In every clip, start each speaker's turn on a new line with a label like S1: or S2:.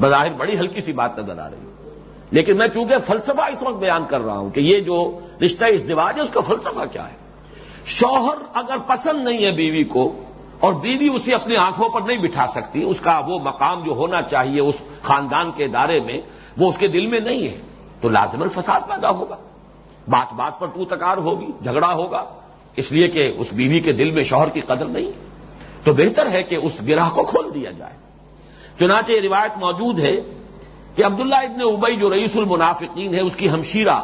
S1: بظاہر بڑی ہلکی سی بات نظر آ رہی ہے۔ لیکن میں چونکہ فلسفہ اس وقت بیان کر رہا ہوں کہ یہ جو رشتہ اس دیواج ہے، اس کا فلسفہ کیا ہے؟ شوہر اگر پسند نہیں ہے بیوی کو اور بیوی اسے اپنی آنکھوں پر نہیں بٹھا سکتی، اس کا وہ مقام جو ہونا چاہیے اس خاندان کے ادارے میں، وہ اس کے دل میں نہیں ہے، تو لازمن فساد پیدا ہوگا۔ بات بات پر تو تکار ہوگی، جھگڑا ہوگا، اس لیے کہ اس بیوی کے دل میں شوہر کی قدر نہیں۔ ہے تو بہتر ہے کہ اس گراہ کو کھول دیا جائے۔ چنانچہ یہ روایت موجود ہے کہ عبداللہ ابن ابئی جو رئیس المنافقین ہے اس کی ہمشیرہ،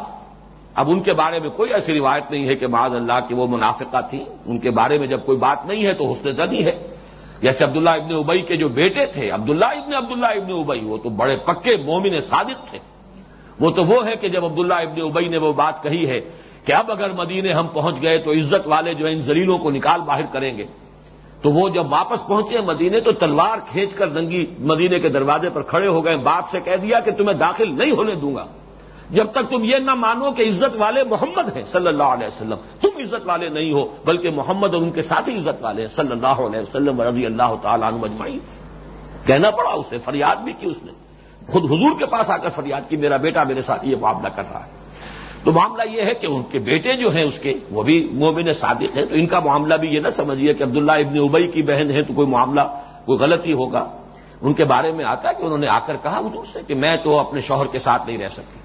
S1: اب ان کے بارے میں کوئی ایسی روایت نہیں ہے کہ معاذ اللہ کی وہ منافقہ تھی ان کے بارے میں جب کوئی بات نہیں ہے تو حسن زنی ہے۔ جیسے عبداللہ ابن ابئی کے جو بیٹے تھے، عبداللہ ابن عبداللہ ابن ابئی وہ تو بڑے پکے مومن صادق تھے۔ وہ تو وہ ہے کہ جب عبداللہ ابن ابئی نے وہ بات کہی ہے کہ اب اگر مدینے ہم پہنچ گئے تو عزت والے جو ان زلیلوں کو نکال باہر کریں گے۔ تو وہ جب واپس پہنچے مدینے تو تلوار کھینچ کر ننگی مدینے کے دروازے پر کھڑے ہو گئے۔ باپ سے کہہ دیا کہ تمہیں داخل نہیں ہونے دوں گا۔ جب تک تم یہ نہ مانو کہ عزت والے محمد ہیں صلی اللہ علیہ وسلم، تم عزت والے نہیں ہو، بلکہ محمد اور ان کے ساتھ ہی عزت والے ہیں صلی اللہ علیہ وسلم رضی اللہ تعالیٰ عنہ مجمعین کہنا پڑا اسے، فریاد بھی کی اس نے۔ خود حضور کے پاس آ کر فریاد کی، میرا بیٹا میرے ساتھ یہ معاملہ کر رہا ہے۔ تو معاملہ یہ ہے کہ ان کے بیٹے جو ہیں اس کے، وہ بھی مومن صادق ہیں، تو ان کا معاملہ بھی یہ نہ سمجھیے کہ عبداللہ ابن ابئی کی بہن ہے تو کوئی معاملہ، کوئی غلطی ہوگا۔ ان کے بارے میں آتا ہے کہ انہوں نے آ کر کہا حضور سے کہ میں تو اپنے شوہر کے ساتھ نہیں رہ سکتی۔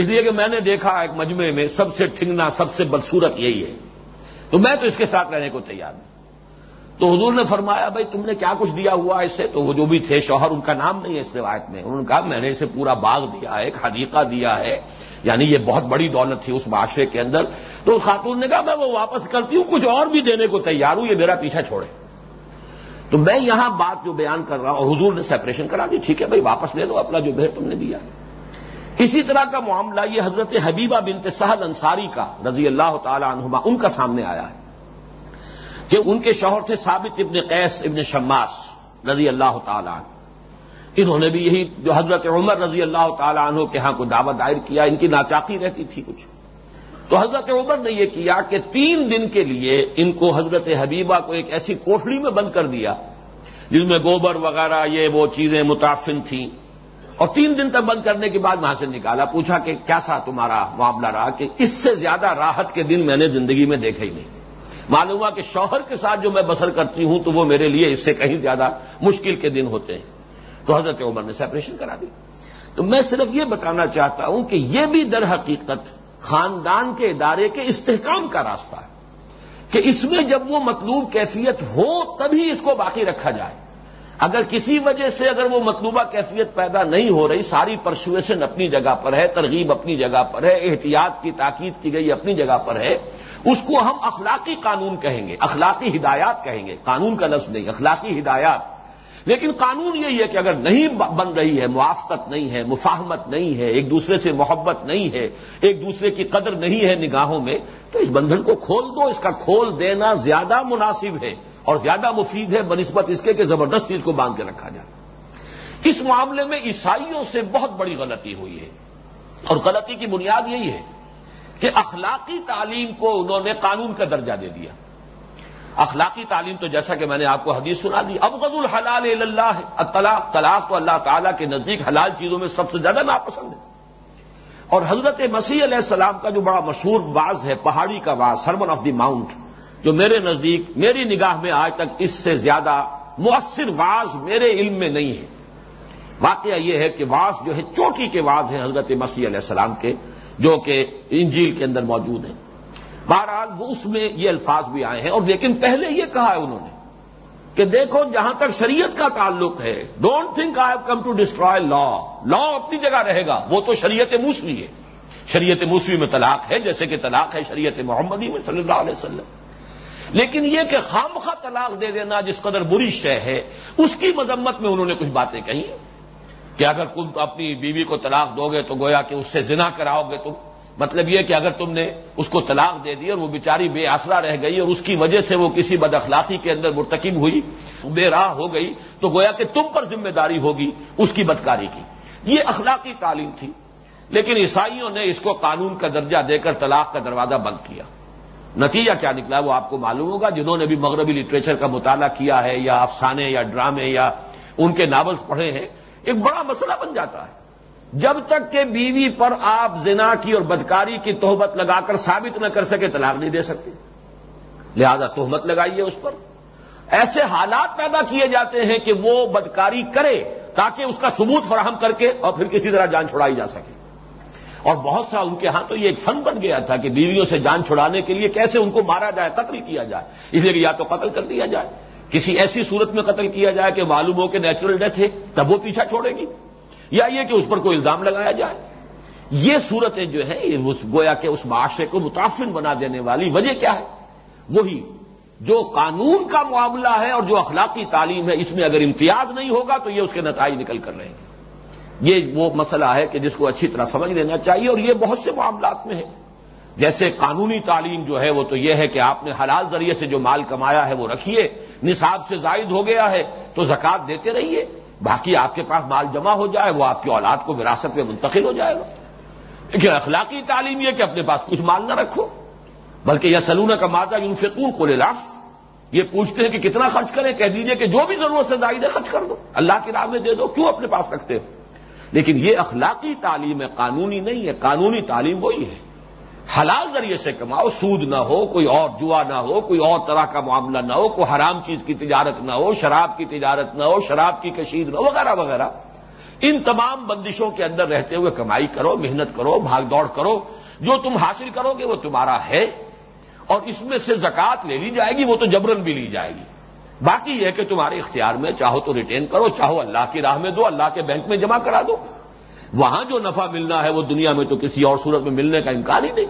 S1: اس لیے کہ میں نے دیکھا ایک مجمع میں سب سے ٹھنگنا، سب سے بدسورت یہی ہے۔ تو میں تو اس کے ساتھ رہنے کو تیار ہوں۔ تو حضور نے فرمایا، بھائی تم نے کیا کچھ دیا ہوا اس سے تو وہ جو بھی تھے، شوہر، ان کا نام نہیں ہے اس روایت میں۔ انہوں نے کہا، میں نے اسے پورا باغ دیا ہے، ایک حدیقہ دیا ہے۔ یعنی یہ بہت بڑی دولت تھی اس معاشرے کے اندر تو خاتون نے کہا میں وہ واپس کرتی ہوں، کچھ اور بھی دینے کو تیار ہوں، یہ میرا پیچھا چھوڑے۔ تو میں یہاں بات جو بیان کر رہا ہوں، اور حضور نے سیپریشن کرا دی، ٹھیک ہے بھائی، واپس لے لو اپنا جو بہر تم نے دیا۔ اسی طرح کا معاملہ یہ حضرت حبیبہ بنت سہل انصاری کا رضی اللہ تعالی عنہما، ان کا سامنے آیا ہے۔ کہ ان کے شوہر تھے ثابت ابن قیس ابن شماس رضی اللہ تعالی عنہ۔ انہوں نے بھی یہی جو حضرت عمر رضی اللہ تعالیٰ عنہ کے ہاں کو دعوت دائر کیا، ان کی ناچاقی رہتی تھی کچھ۔ تو حضرت عمر نے یہ کیا کہ تین دن کے لیے ان کو حضرت حبیبہ کو ایک ایسی کوٹڑی میں بند کر دیا، جس میں گوبر وغیرہ یہ وہ چیزیں متاثر تھیں۔ اور تین دن تک بند کرنے کے بعد وہاں سے نکالا، پوچھا کہ کیسا تمہارا معاملہ رہا کہ اس سے زیادہ راحت کے دن میں نے زندگی میں دیکھے ہی نہیں۔ معلوم ہوا کہ شوہر کے ساتھ جو میں بسر کرتی ہوں تو وہ میرے لیے اس سے کہیں زیادہ مشکل کے دن ہوتے ہیں۔ تو حضرت عمر نے سیپریشن کرا دی۔ تو میں صرف یہ بتانا چاہتا ہوں کہ یہ بھی در حقیقت خاندان کے ادارے کے استحکام کا راستہ ہے۔ کہ اس میں جب وہ مطلوب کیفیت ہو تبھی اس کو باقی رکھا جائے۔ اگر کسی وجہ سے اگر وہ مطلوبہ کیفیت پیدا نہیں ہو رہی، ساری پرسویشن اپنی جگہ پر ہے، ترغیب اپنی جگہ پر ہے، احتیاط کی تاکید کی گئی اپنی جگہ پر ہے، اس کو ہم اخلاقی قانون کہیں گے، اخلاقی ہدایات کہیں گے۔ قانون کا لفظ نہیں، اخلاقی ہدایات۔ لیکن قانون یہی ہے کہ اگر نہیں بن رہی ہے، موافقت نہیں ہے، مفاہمت نہیں ہے، ایک دوسرے سے محبت نہیں ہے، ایک دوسرے کی قدر نہیں ہے نگاہوں میں، تو اس بندھن کو کھول دو، اس کا کھول دینا زیادہ مناسب ہے اور زیادہ مفید ہے، بنسبت اس کے کہ زبردستی اس کو باندھ کے رکھا جائے۔ اس معاملے میں عیسائیوں سے بہت بڑی غلطی ہوئی ہے۔ اور غلطی کی بنیاد یہی ہے کہ اخلاقی تعلیم کو انہوں نے قانون کا درجہ دے دیا۔ اخلاقی تعلیم تو جیسا کہ میں نے آپ کو حدیث سنا دی اب غد الحلال اللہ طلاق طلاق تو اللہ تعالیٰ کے نزدیک حلال چیزوں میں سب سے زیادہ ناپسند ہے۔ اور حضرت مسیح علیہ السلام کا جو بڑا مشہور باز ہے، پہاڑی کا باز سرمن آف دی ماؤنٹ جو میرے نزدیک، میری نگاہ میں آج تک اس سے زیادہ مؤثر واز میرے علم میں نہیں ہے۔ واقعہ یہ ہے کہ واز جو ہے، چوٹی کے واز ہیں حضرت مسیح علیہ السلام کے، جو کہ انجیل کے اندر موجود ہیں۔ بہرحال وہ اس میں یہ الفاظ بھی آئے ہیں اور لیکن پہلے یہ کہا ہے انہوں نے کہ دیکھو جہاں تک شریعت کا تعلق ہے don't think I have come to destroy law law اپنی جگہ رہے گا، وہ تو شریعت موسوی ہے۔ شریعت موسوی میں طلاق ہے، جیسے کہ طلاق ہے شریعت محمدی میں صلی اللہ علیہ وسلم۔ لیکن یہ کہ خامخواہ طلاق دے دینا جس قدر بری شے ہے، اس کی مذمت میں انہوں نے کچھ باتیں کہی کہ اگر تم اپنی بیوی کو طلاق دو گے تو گویا کہ اس سے زنا کراؤ گے تم مطلب یہ کہ اگر تم نے اس کو طلاق دے دی اور وہ بیچاری بے آسرا رہ گئی اور اس کی وجہ سے وہ کسی بد اخلاقی کے اندر مرتکب ہوئی، بے راہ ہو گئی، تو گویا کہ تم پر ذمہ داری ہوگی اس کی بدکاری کی۔ یہ اخلاقی تعلیم تھی، لیکن عیسائیوں نے اس کو قانون کا درجہ دے کر طلاق کا دروازہ بند کیا۔ نتیجہ کیا نکلا؟ وہ آپ کو معلوم ہوگا، جنہوں نے بھی مغربی لٹریچر کا مطالعہ کیا ہے، یا افسانے، یا ڈرامے، یا ان کے ناولز پڑھے ہیں، ایک بڑا مسئلہ بن جاتا ہے۔ جب تک کہ بیوی پر آپ زنا کی اور بدکاری کی تہمت لگا کر ثابت نہ کر سکے، طلاق نہیں دے سکتے۔ لہذا تہمت لگائیے اس پر۔ ایسے حالات پیدا کیے جاتے ہیں کہ وہ بدکاری کرے تاکہ اس کا ثبوت فراہم کر کے اور پھر کسی طرح جان چھڑائی جا سکے۔ اور بہت سا ان کے ہاں تو یہ ایک فن بن گیا تھا کہ بیویوں سے جان چھڑانے کے لیے کیسے ان کو مارا جائے، قتل کیا جائے۔ اس لیے کہ یا تو قتل کر دیا جائے، کسی ایسی صورت میں قتل کیا جائے کہ معلوم ہو کہ نیچرل ڈیتھ ہے، تب وہ پیچھا چھوڑے گی۔ یا یہ کہ اس پر کوئی الزام لگایا جائے؟ یہ صورتیں جو ہیں گویا کہ اس معاشرے کو متاثر بنا دینے والی وجہ کیا ہے؟ وہی جو قانون کا معاملہ ہے اور جو اخلاقی تعلیم ہے، اس میں اگر امتیاز نہیں ہوگا تو یہ اس کے نتائج نکل کر رہے ہیں یہ وہ مسئلہ ہے کہ جس کو اچھی طرح سمجھ لینا چاہیے اور یہ بہت سے معاملات میں ہے۔ جیسے قانونی تعلیم جو ہے، وہ تو یہ ہے کہ آپ نے حلال ذریعے سے جو مال کمایا ہے، وہ رکھیے، نصاب سے زائد ہو گیا ہے، تو زکات دیتے رہیے۔ باقی آپ کے پاس مال جمع ہو جائے، وہ آپ کی اولاد کو وراثت میں منتقل ہو جائے گا۔ لیکن اخلاقی تعلیم یہ کہ اپنے پاس کچھ مال نہ رکھو، بلکہ یہ سلون کا مادہ یونفقون کو لاف یہ پوچھتے ہیں کہ کتنا خرچ کریں، کہہ دیجیے کہ جو بھی ضرورت سے زائد ہے خرچ کر دو۔ اللہ کی راہ میں دے دو، کیوں اپنے پاس رکھتے ہو؟ لیکن یہ اخلاقی تعلیم ہے، قانونی نہیں ہے، قانونی تعلیم وہی ہے۔ حلال ذریعے سے کماؤ، سود نہ ہو، کوئی اور جوا نہ ہو، کوئی اور طرح کا معاملہ نہ ہو، کوئی حرام چیز کی تجارت نہ ہو، شراب کی تجارت نہ ہو، شراب کی کشید نہ ہو، وغیرہ وغیرہ۔ ان تمام بندشوں کے اندر رہتے ہوئے کمائی کرو، محنت کرو، بھاگ دوڑ کرو۔ جو تم حاصل کرو گے وہ تمہارا ہے۔ اور اس میں سے زکات لے لی جائے گی، وہ تو جبرن بھی لی جائے گی۔ باقی یہ کہ تمہارے اختیار میں چاہو تو ریٹین کرو، چاہو اللہ کی راہ میں دو، اللہ کے بینک میں جمع کرا دو۔ وہاں جو نفع ملنا ہے وہ دنیا میں تو کسی اور صورت میں ملنے کا امکان ہی نہیں۔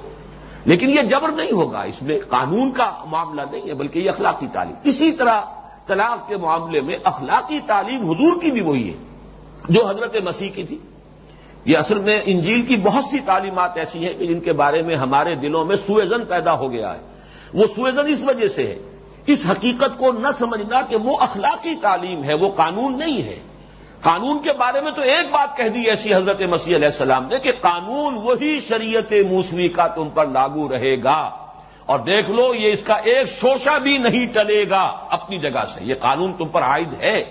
S1: لیکن یہ جبر نہیں ہوگا، اس میں قانون کا معاملہ نہیں ہے، بلکہ یہ اخلاقی تعلیم۔ اسی طرح طلاق کے معاملے میں اخلاقی تعلیم حضور کی بھی وہی ہے، جو حضرت مسیح کی تھی۔ یہ اصل میں انجیل کی بہت سی تعلیمات ایسی ہیں کہ جن کے بارے میں ہمارے دلوں میں سوئزن پیدا ہو گیا ہے۔ وہ سوئزن اس وجہ سے ہے، اس حقیقت کو نہ سمجھنا کہ وہ اخلاقی تعلیم ہے، وہ قانون نہیں ہے۔ قانون کے بارے میں تو ایک بات کہہ دی ایسی حضرت مسیح علیہ السلام نے کہ قانون وہی شریعت موسوی کا تم پر لاگو رہے گا۔ اور دیکھ لو، یہ اس کا ایک شوشہ بھی نہیں ٹلے گا اپنی جگہ سے۔ یہ قانون تم پر عائد ہے۔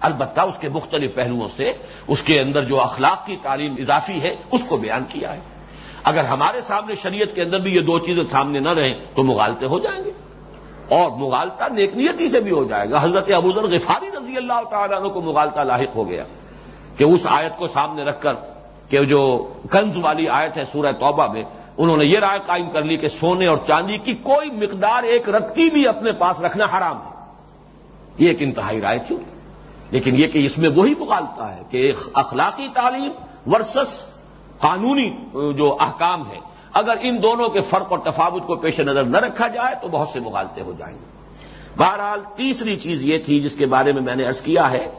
S1: البتہ اس کے مختلف پہلوؤں سے اس کے اندر جو اخلاق کی تعلیم اضافی ہے، اس کو بیان کیا ہے۔ اگر ہمارے سامنے شریعت کے اندر بھی یہ دو چیزیں سامنے نہ رہیں، تو مغالتے ہو جائیں گے۔ اور مغالتا نیکنیتی سے بھی ہو جائے گا۔ حضرت ابوذر غفاری رضی اللہ تعالیٰ عنہ کو مغالتا لاحق ہو گیا کہ اس آیت کو سامنے رکھ کر کہ جو کنز والی آیت ہے سورہ توبہ میں، انہوں نے یہ رائے قائم کر لی کہ سونے اور چاندی کی کوئی مقدار ایک رتی بھی اپنے پاس رکھنا حرام ہے۔ یہ ایک انتہائی رائے تھی۔ لیکن یہ کہ اس میں وہی مغالتا ہے کہ ایک اخلاقی تعلیم ورسس قانونی جو احکام ہے اگر ان دونوں کے فرق اور تفاوت کو پیش نظر نہ رکھا جائے تو بہت سے مغالطے ہو جائیں گے۔ بہرحال تیسری چیز یہ تھی جس کے بارے میں میں نے ارض کیا ہے،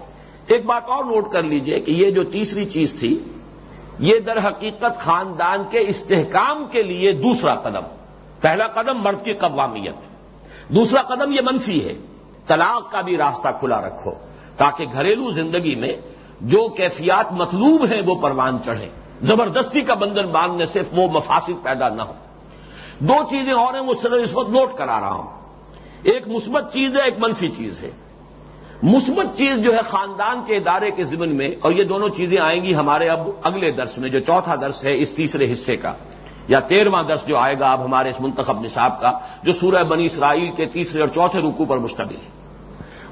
S1: ایک بات اور نوٹ کر لیجیے کہ یہ جو تیسری چیز تھی، یہ در حقیقت خاندان کے استحکام کے لیے دوسرا قدم۔ پہلا قدم مرد کی قوامیت دوسرا قدم یہ منفی ہے۔ طلاق کا بھی راستہ کھلا رکھو تاکہ گھریلو زندگی میں جو کیفیات مطلوب ہیں وہ پروان چڑھیں۔ زبردستی کا بندن باندھنے سے وہ مفاصد پیدا نہ ہو۔ دو چیزیں اور ہیں وہ صرف اس وقت نوٹ کرا رہا ہوں۔ ایک مثبت چیز ہے، ایک منفی چیز ہے۔ مثبت چیز جو ہے خاندان کے ادارے کے ضمن میں، اور یہ دونوں چیزیں آئیں گی ہمارے اب اگلے درس میں، جو چوتھا درس ہے اس تیسرے حصے کا، یا تیرواں درس جو آئے گا اب ہمارے اس منتخب نصاب کا، جو سورہ بنی اسرائیل کے تیسرے اور چوتھے رکو پر مشتمل ہے۔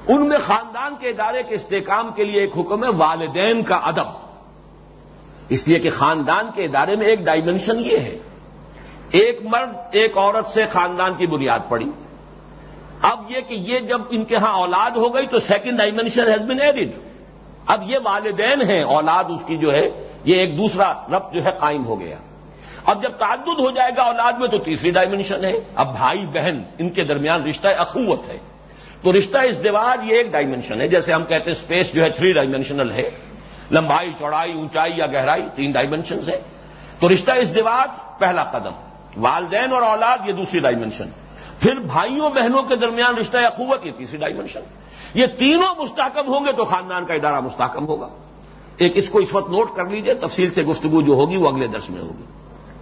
S1: ان میں خاندان کے ادارے کے استحکام کے لیے ایک حکم ہے، والدین کا ادب۔ اس لیے کہ خاندان کے ادارے میں ایک ڈائمنشن یہ ہے۔ ایک مرد، ایک عورت سے خاندان کی بنیاد پڑی۔ اب یہ کہ یہ جب ان کے ہاں اولاد ہو گئی تو second dimension has been added اب یہ والدین ہیں، اولاد اس کی جو ہے، یہ ایک دوسرا رب جو ہے قائم ہو گیا۔ اب جب تعدد ہو جائے گا اولاد میں تو تیسری ڈائمنشن ہے۔ اب بھائی، بہن، ان کے درمیان رشتہ اخوت ہے۔ تو رشتہ اس دیوار یہ ایک ڈائمنشن ہے۔ جیسے ہم کہتے ہیں اسپیس جو ہے تھری ڈائمنشنل ہے۔ لمبائی، چوڑائی، اونچائی یا گہرائی، تین ڈائمنشنز ہے تو رشتہ اس پہلا قدم۔ والدین اور اولاد، یہ دوسری ڈائمنشن پھر بھائیوں، بہنوں کے درمیان رشتہ اخوت یہ تیسری ڈائمنشن یہ تینوں مستحکم ہوں گے تو خاندان کا ادارہ مستحکم ہوگا۔ ایک اس کو اس وقت نوٹ کر لیجیے، تفصیل سے گفتگو جو ہوگی وہ اگلے درس میں ہوگی۔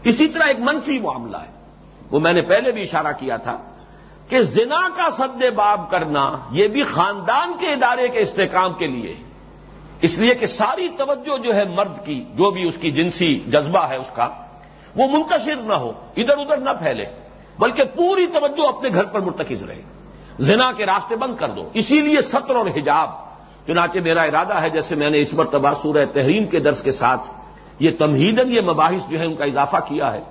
S1: اسی طرح ایک منفی معاملہ ہے۔ وہ میں نے پہلے بھی اشارہ کیا تھا کہ زنا کا سد باب کرنا یہ بھی خاندان کے ادارے کے استحکام کے لیے ہے۔ اس لیے کہ ساری توجہ جو ہے مرد کی، جو بھی اس کی جنسی جذبہ ہے اس کا، وہ منتشر نہ ہو، ادھر ادھر نہ پھیلے، بلکہ پوری توجہ اپنے گھر پر مرتکز رہے۔ زنا کے راستے بند کر دو، اسی لیے سطر اور حجاب۔ چنانچہ میرا ارادہ ہے، جیسے میں نے اس مرتبہ سورہ تحریم کے درس کے ساتھ یہ تمہیدن، یہ مباحث جو ہے ان کا اضافہ کیا ہے۔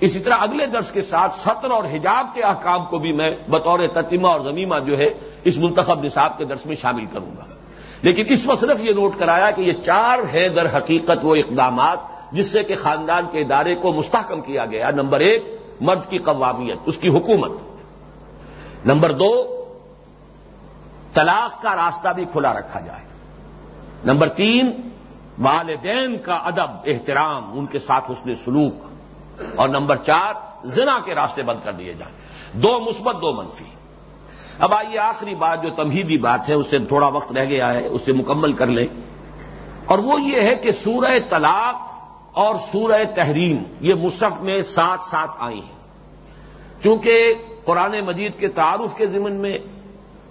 S1: اسی طرح اگلے درس کے ساتھ سطر اور حجاب کے احکام کو بھی میں بطور تتیمہ اور زمیمہ جو ہے اس منتخب نصاب کے درس میں شامل کروں گا۔ لیکن اس وقت صرف یہ نوٹ کرایا کہ یہ چار ہے در حقیقت وہ اقدامات جس سے کہ خاندان کے ادارے کو مستحکم کیا گیا۔ نمبر ایک، مرد کی قوامیت، اس کی حکومت۔ نمبر دو، طلاق کا راستہ بھی کھلا رکھا جائے۔ نمبر تین، والدین کا ادب، احترام، ان کے ساتھ اس نے سلوک۔ اور نمبر چار، زنا کے راستے بند کر دیے جائیں۔ دو مثبت، دو منفی۔ اب آئیے آخری بات جو تمہیدی بات ہے، اس سے تھوڑا وقت رہ گیا ہے اسے مکمل کر لیں۔ اور وہ یہ ہے کہ سورہ طلاق اور سورہ تحریم، یہ مصحف میں ساتھ ساتھ آئی ہیں۔ چونکہ قرآن مجید کے تعارف کے ضمن میں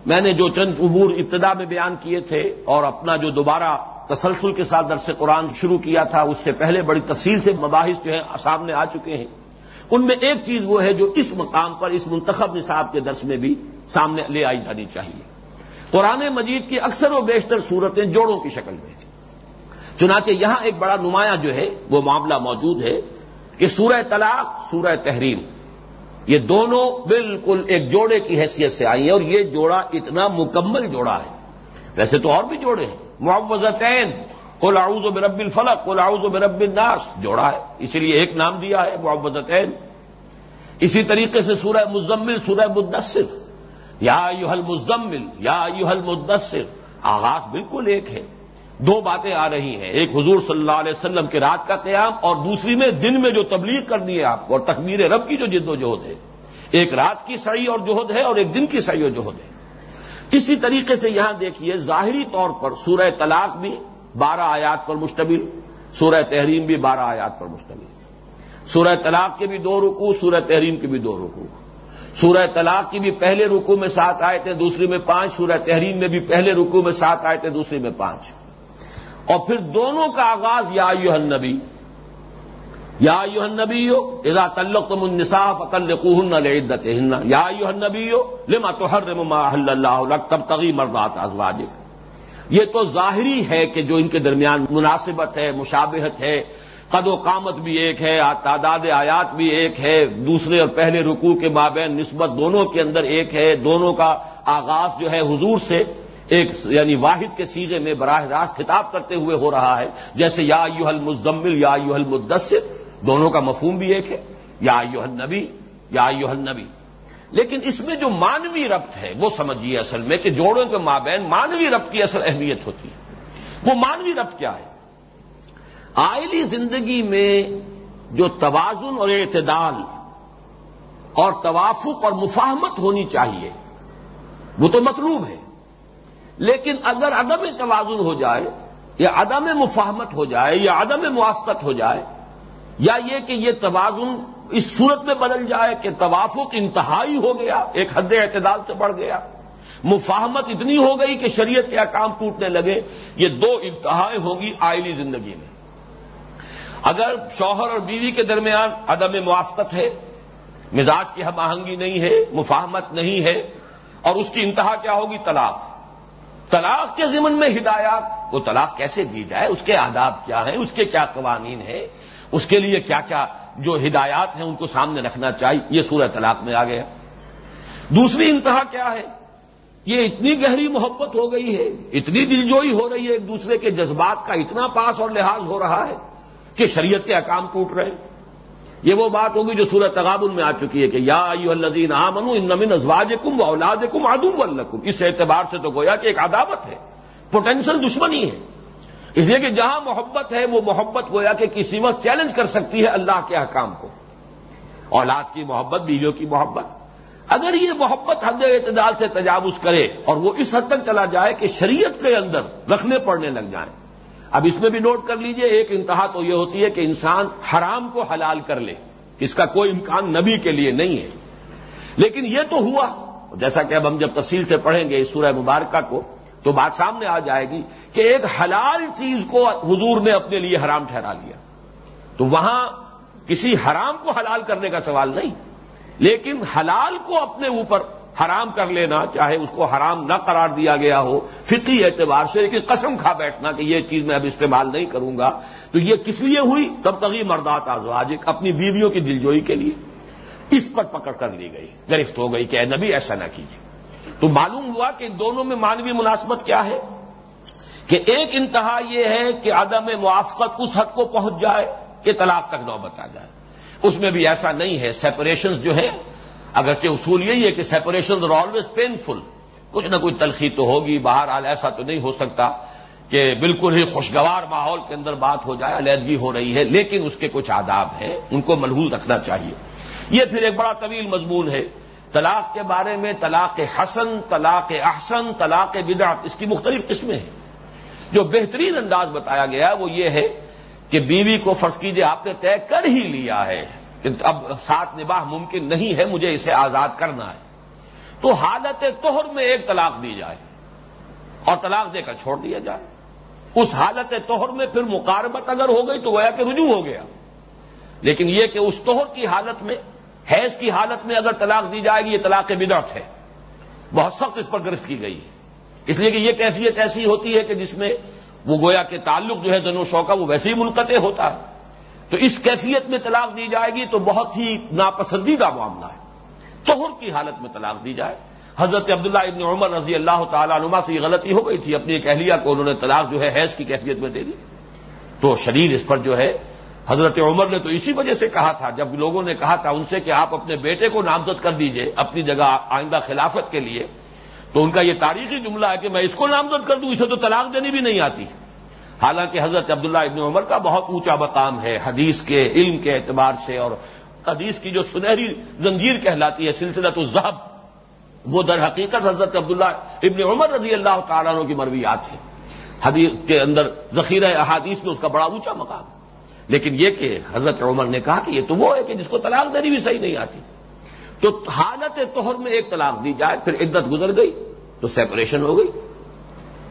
S1: میں نے جو چند امور ابتدا میں بیان کیے تھے اور اپنا جو دوبارہ تسلسل کے ساتھ درس قرآن شروع کیا تھا، اس سے پہلے بڑی تفصیل سے مباحث جو ہے سامنے آ چکے ہیں۔ ان میں ایک چیز وہ ہے جو اس مقام پر، اس منتخب نصاب کے درس میں بھی سامنے لے آئی جانی چاہیے۔ قرآن مجید کی اکثر و بیشتر صورتیں جوڑوں کی شکل میں۔ چنانچہ یہاں ایک بڑا نمایاں جو ہے، وہ معاملہ موجود ہے کہ سورہ طلاق، سورہ تحریم، یہ دونوں بالکل ایک جوڑے کی حیثیت سے آئی ہیں اور یہ جوڑا اتنا مکمل جوڑا ہے۔ ویسے تو اور بھی جوڑے ہیں۔ معوضتین قل اعوذ برب الفلق، قل اعوذ برب الناس، جوڑا ہے۔ اسی لیے ایک نام دیا ہے معوضتین اسی طریقے سے سورہ مزمل، سورہ مدثر۔ یا یوہل مزمل یا یوہل مدثر آغاز بالکل ایک ہے۔ دو باتیں آ رہی ہیں۔ ایک حضور صلی اللہ علیہ وسلم کے رات کا قیام اور دوسری میں دن میں جو تبلیغ کرنی ہے آپ کو اور تکبیر رب کی جو جد و جہد ہے۔ ایک رات کی صحیح اور جہد ہے اور ایک دن کی صحیح و جہد ہے۔ اسی طریقے سے یہاں دیکھیے، ظاہری طور پر سورہ طلاق بھی بارہ آیات پر مشتمل، سورہ تحریم بھی بارہ آیات پر مشتمل۔ سورہ طلاق کے بھی دو رکو سورہ تحریم کے بھی دو رکو سورہ طلاق کی بھی پہلے رکو میں سات آئے تھے دوسری میں پانچ، سورہ تحریم میں بھی پہلے رکو میں سات آئے تھے دوسری میں پانچ۔ اور پھر دونوں کا آغاز یا یو النبی، یا یو النبی ہو ادا تلق تم النصاف عدت یا النبی ہو لما تو ہر اللہ تب تغی مردات ازواج یہ تو ظاہری ہے کہ جو ان کے درمیان مناسبت ہے، مشابہت ہے قد و قامت بھی ایک ہے تعداد آیات بھی ایک ہے، دوسرے اور پہلے رکوع کے مابین نسبت دونوں کے اندر ایک ہے، دونوں کا آغاز جو ہے حضور سے ایک یعنی واحد کے سیغے میں براہ راست خطاب کرتے ہوئے ہو رہا ہے۔ جیسے یا یو المزمل، یا یو المدثر، دونوں کا مفہوم بھی ایک ہے۔ یا یو النبی، یا یو النبی۔ لیکن اس میں جو مانوی ربط ہے، وہ سمجھیے اصل میں کہ جوڑوں کے مابین مانوی ربط کی اصل اہمیت ہوتی ہے۔ وہ مانوی ربط کیا ہے؟ آئلی زندگی میں جو توازن اور اعتدال اور توافق اور مفاہمت ہونی چاہیے، وہ تو مطلوب ہے۔ لیکن اگر عدم توازن ہو جائے، یا عدم مفاہمت ہو جائے، یا عدم موافقت ہو جائے، یا یہ کہ یہ توازن اس صورت میں بدل جائے کہ توافق انتہائی ہو گیا، ایک حد اعتدال سے بڑھ گیا، مفاہمت اتنی ہو گئی کہ شریعت کے احکام ٹوٹنے لگے، یہ دو انتہائیں ہوگی آئلی زندگی میں۔ اگر شوہر اور بیوی کے درمیان عدم موافقت ہے، مزاج کی ہم آہنگی نہیں ہے، مفاہمت نہیں ہے، اور اس کی انتہا کیا ہوگی؟ طلاق۔ طلاق کے ضمن میں ہدایات، وہ طلاق کیسے دی جائے؟ اس کے آداب کیا ہیں؟ اس کے کیا قوانین ہیں؟ اس کے لیے کیا کیا جو ہدایات ہیں، ان کو سامنے رکھنا چاہیے؟ یہ سورہ طلاق میں آ گیا۔ دوسری انتہا کیا ہے؟ یہ اتنی گہری محبت ہو گئی ہے، اتنی دلجوئی ہو رہی ہے، ایک دوسرے کے جذبات کا اتنا پاس اور لحاظ ہو رہا ہے کہ شریعت کے احکام ٹوٹ رہے ہیں۔ یہ وہ بات ہوگی جو سورہ تغابن میں آ چکی ہے کہ یا الزین آمن ان نمن ازواج کم و اولاد کم ادم الکم اس اعتبار سے تو گویا کہ ایک عداوت ہے، پوٹینشل دشمنی ہے۔ اس لیے کہ جہاں محبت ہے، وہ محبت گویا کہ کسی وقت چیلنج کر سکتی ہے اللہ کے احکام کو۔ اولاد کی محبت، بیویوں کی محبت۔ اگر یہ محبت حد اعتدال سے تجاوز کرے اور وہ اس حد تک چلا جائے کہ شریعت کے اندر رکھنے پڑنے لگ جائیں اب اس میں بھی نوٹ کر لیجیے، ایک انتہا تو یہ ہوتی ہے کہ انسان حرام کو حلال کر لے، اس کا کوئی امکان نبی کے لیے نہیں ہے۔ لیکن یہ تو ہوا، جیسا کہ اب ہم جب تفصیل سے پڑھیں گے اس سورہ مبارکہ کو، تو بات سامنے آ جائے گی کہ ایک حلال چیز کو حضور نے اپنے لیے حرام ٹھہرا لیا۔ تو وہاں کسی حرام کو حلال کرنے کا سوال نہیں، لیکن حلال کو اپنے اوپر حرام کر لینا، چاہے اس کو حرام نہ قرار دیا گیا ہو فطری اعتبار سے لیکن قسم کھا بیٹھنا کہ یہ چیز میں اب استعمال نہیں کروں گا۔ تو یہ کس لیے ہوئی؟ تب تک مردات آزواج اپنی بیویوں کی دلجوئی کے لیے۔ اس پر پکڑ کر لی گئی، گرفت ہو گئی کہ اے نبی ایسا نہ کیجیے۔ تو معلوم ہوا کہ ان دونوں میں مانوی مناسبت کیا ہے؟ کہ ایک انتہا یہ ہے کہ عدم موافقت اس حد کو پہنچ جائے کہ طلاق تک نوبت آ جائے۔ اس میں بھی ایسا نہیں ہے سیپریشن جو ہے اگرچہ اصول یہی ہے کہ سیپریشن آر آلویز پینفل کچھ نہ کچھ تلخی تو ہوگی باہر حال ایسا تو نہیں ہو سکتا کہ بالکل ہی خوشگوار ماحول کے اندر بات ہو جائے، علیحدگی ہو رہی ہے، لیکن اس کے کچھ آداب ہیں، ان کو ملحوظ رکھنا چاہیے۔ یہ پھر ایک بڑا طویل مضمون ہے۔ طلاق کے بارے میں طلاق حسن، طلاق احسن، طلاق بدعت، اس کی مختلف قسمیں ہیں۔ جو بہترین انداز بتایا گیا وہ یہ ہے کہ بیوی کو فرض کیجیے آپ نے طے کر ہی لیا ہے۔ اب ساتھ نباہ ممکن نہیں ہے، مجھے اسے آزاد کرنا ہے۔ تو حالت توہر میں ایک طلاق دی جائے اور طلاق دے کر چھوڑ دیا جائے۔ اس حالت توہر میں پھر مقاربت اگر ہو گئی تو گویا کہ رجوع ہو گیا۔ لیکن یہ کہ اس توہر کی حالت میں، حیض کی حالت میں اگر طلاق دی جائے گی، یہ طلاق بدعت ہے۔ بہت سخت اس پر گرفت کی گئی ہے۔ اس لیے کہ یہ کیفیت ایسی ہوتی ہے کہ جس میں وہ گویا کہ تعلق جو ہے دنو شو کا وہ ویسے ہی منقطع ہوتا ہے۔ تو اس کیفیت میں طلاق دی جائے گی تو بہت ہی ناپسندیدہ معاملہ ہے۔ توہر کی حالت میں طلاق دی جائے۔ حضرت عبداللہ ابن عمر رضی اللہ تعالیٰ عنما سے یہ غلطی ہو گئی تھی۔ اپنی ایک اہلیہ کو انہوں نے طلاق جو ہے حیض کی کیفیت میں دے دی۔ تو شریر اس پر جو ہے حضرت عمر نے تو اسی وجہ سے کہا تھا، جب لوگوں نے کہا تھا ان سے کہ آپ اپنے بیٹے کو نامزد کر دیجیے اپنی جگہ آئندہ خلافت کے لیے، تو ان کا یہ تاریخی جملہ ہے کہ میں اس کو نامزد کر دوں، اسے تو طلاق دینی بھی نہیں آتی۔ حالانکہ حضرت عبداللہ ابن عمر کا بہت اونچا مقام ہے حدیث کے، علم کے اعتبار سے اور حدیث کی جو سنہری زنجیر کہلاتی ہے سلسلہ تو زہب وہ در حقیقت حضرت عبداللہ ابن عمر رضی اللہ تعالیٰ عنہ کی مرویات ہیں۔ حدیث کے اندر ذخیرہ احادیث میں اس کا بڑا اونچا مقام لیکن یہ کہ حضرت عمر نے کہا کہ یہ تو وہ ہے کہ جس کو طلاق دینی بھی صحیح نہیں آتی۔ تو حالت توہر میں ایک طلاق دی جائے، پھر عدت گزر گئی، تو سیپریشن ہو گئی۔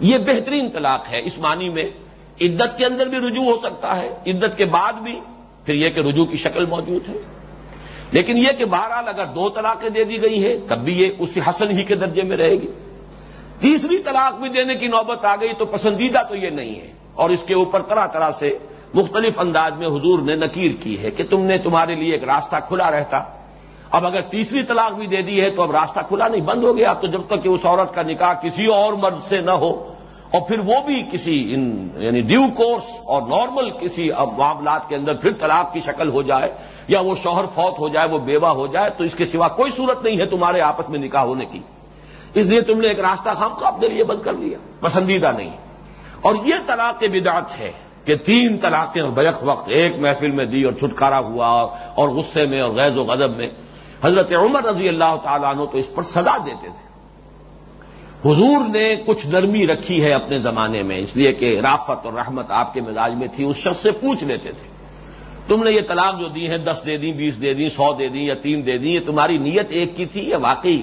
S1: یہ بہترین طلاق ہے اس معنی میں عدت کے اندر بھی رجوع ہو سکتا ہے، عدت کے بعد بھی، پھر یہ کہ رجوع کی شکل موجود ہے۔ لیکن یہ کہ بہرحال اگر دو طلاقیں دے دی گئی ہیں، تب بھی یہ اسی حسن ہی کے درجے میں رہے گی۔ تیسری طلاق بھی دینے کی نوبت آ گئی تو پسندیدہ تو یہ نہیں ہے۔ اور اس کے اوپر طرح طرح سے مختلف انداز میں حضور نے نکیر کی ہے کہ تم نے تمہارے لیے ایک راستہ کھلا رہتا۔ اب اگر تیسری طلاق بھی دے دی ہے تو اب راستہ کھلا نہیں، بند ہو گیا۔ تو جب تک کہ اس عورت کا نکاح کسی اور مرد سے نہ ہو اور پھر وہ بھی کسی ان یعنی ڈیو کورس اور نارمل کسی معاملات کے اندر پھر طلاق کی شکل ہو جائے یا وہ شوہر فوت ہو جائے، وہ بیوہ ہو جائے، تو اس کے سوا کوئی صورت نہیں ہے تمہارے آپس میں نکاح ہونے کی۔ اس لیے تم نے ایک راستہ خام خواب کے لیے بند کر لیا پسندیدہ نہیں۔ اور یہ طلاق بدعت ہے کہ تین طلاقیں بیک وقت، ایک محفل میں دی اور چھٹکارا ہوا اور غصے میں اور غیظ و غضب میں۔ حضرت عمر رضی اللہ تعالیٰ عنہ تو اس پر سزا دیتے تھے۔ حضور نے کچھ نرمی رکھی ہے اپنے زمانے میں، اس لیے کہ رافت اور رحمت آپ کے مزاج میں تھی، اس شخص سے پوچھ لیتے تھے۔ تم نے یہ طلاق جو دی ہیں، دس دے دی بیس دے دی سو دے دی یا تین دے دی یہ تمہاری نیت ایک کی تھی یا واقعی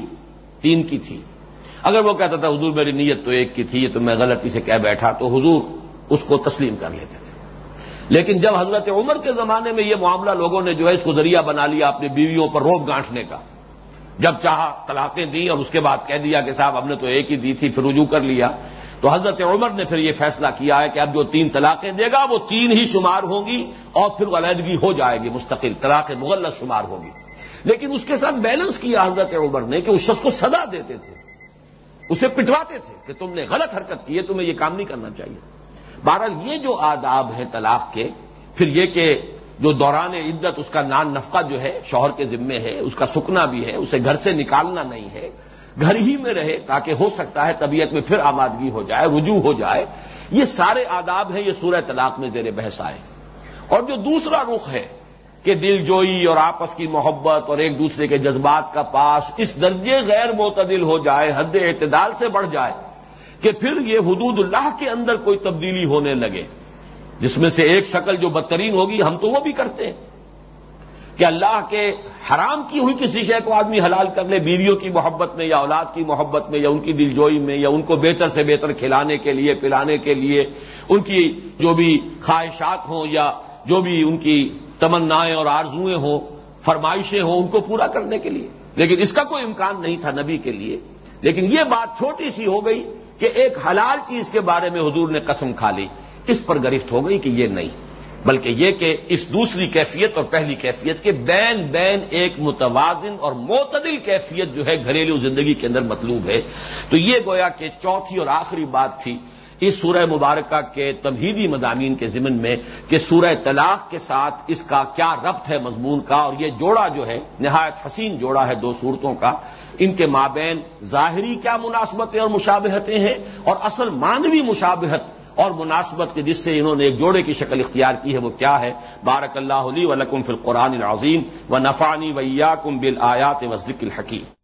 S1: تین کی تھی؟ اگر وہ کہتا تھا حضور میری نیت تو ایک کی تھی، یہ تو میں غلطی سے کہہ بیٹھا تو حضور اس کو تسلیم کر لیتے تھے۔ لیکن جب حضرت عمر کے زمانے میں یہ معاملہ لوگوں نے جو ہے اس کو ذریعہ بنا لیا اپنی بیویوں پر روپ گانٹنے کا جب چاہا طلاقیں دی اور اس کے بعد کہہ دیا کہ صاحب ہم نے تو ایک ہی دی تھی، پھر رجوع کر لیا۔ تو حضرت عمر نے پھر یہ فیصلہ کیا ہے کہ اب جو تین طلاقیں دے گا وہ تین ہی شمار ہوں گی اور پھر علیحدگی ہو جائے گی مستقل، طلاق مغلط شمار ہوگی لیکن اس کے ساتھ بیلنس کیا حضرت عمر نے کہ اس شخص کو سدا دیتے تھے، اسے پٹواتے تھے کہ تم نے غلط حرکت کی ہے، تمہیں یہ کام نہیں کرنا چاہیے۔ بہرحال یہ جو آداب ہیں طلاق کے، پھر یہ کہ جو دوران عدت، اس کا نان نفقہ جو ہے، شوہر کے ذمے ہے، اس کا سکنا بھی ہے، اسے گھر سے نکالنا نہیں ہے، گھر ہی میں رہے تاکہ ہو سکتا ہے طبیعت میں پھر آمادگی ہو جائے، رجوع ہو جائے۔ یہ سارے آداب ہیں، یہ سورہ طلاق میں زیر بحث آئے۔ اور جو دوسرا رخ ہے کہ دل جوئی اور آپس کی محبت اور ایک دوسرے کے جذبات کا پاس اس درجے غیر معتدل ہو جائے، حد اعتدال سے بڑھ جائے کہ پھر یہ حدود اللہ کے اندر کوئی تبدیلی ہونے لگے۔ جس میں سے ایک شکل جو بدترین ہوگی، ہم تو وہ بھی کرتے ہیں۔ کہ اللہ کے حرام کی ہوئی کسی شے کو آدمی حلال کر لے، بیویوں کی محبت میں یا اولاد کی محبت میں یا ان کی دلجوئی میں یا ان کو بہتر سے بہتر کھلانے کے لیے، پلانے کے لیے، ان کی جو بھی خواہشات ہوں یا جو بھی ان کی تمنائیں اور آرزویں ہوں، فرمائشیں ہوں، ان کو پورا کرنے کے لیے۔ لیکن اس کا کوئی امکان نہیں تھا نبی کے لیے۔ لیکن یہ بات چھوٹی سی ہو گئی کہ ایک حلال چیز کے بارے میں حضور نے قسم کھا لی۔ اس پر گرفت ہو گئی کہ یہ نہیں، بلکہ یہ کہ اس دوسری کیفیت اور پہلی کیفیت کے بین بین ایک متوازن اور معتدل کیفیت جو ہے گھریلو زندگی کے اندر مطلوب ہے۔ تو یہ گویا کہ چوتھی اور آخری بات تھی اس سورہ مبارکہ کے تمہیدی مضامین کے ضمن میں کہ سورہ طلاق کے ساتھ اس کا کیا ربط ہے مضمون کا، اور یہ جوڑا جو ہے، نہایت حسین جوڑا ہے دو صورتوں کا۔ ان کے مابین ظاہری کیا مناسبتیں اور مشابہتیں ہیں، اور اصل مانوی مشابہت اور مناسبت کے جس سے انہوں نے ایک جوڑے کی شکل اختیار کی ہے، وہ کیا ہے؟ بارک اللہ علی و لکم فی القرآن العظیم و نفانی ویا کم بل آیات و الحکیم۔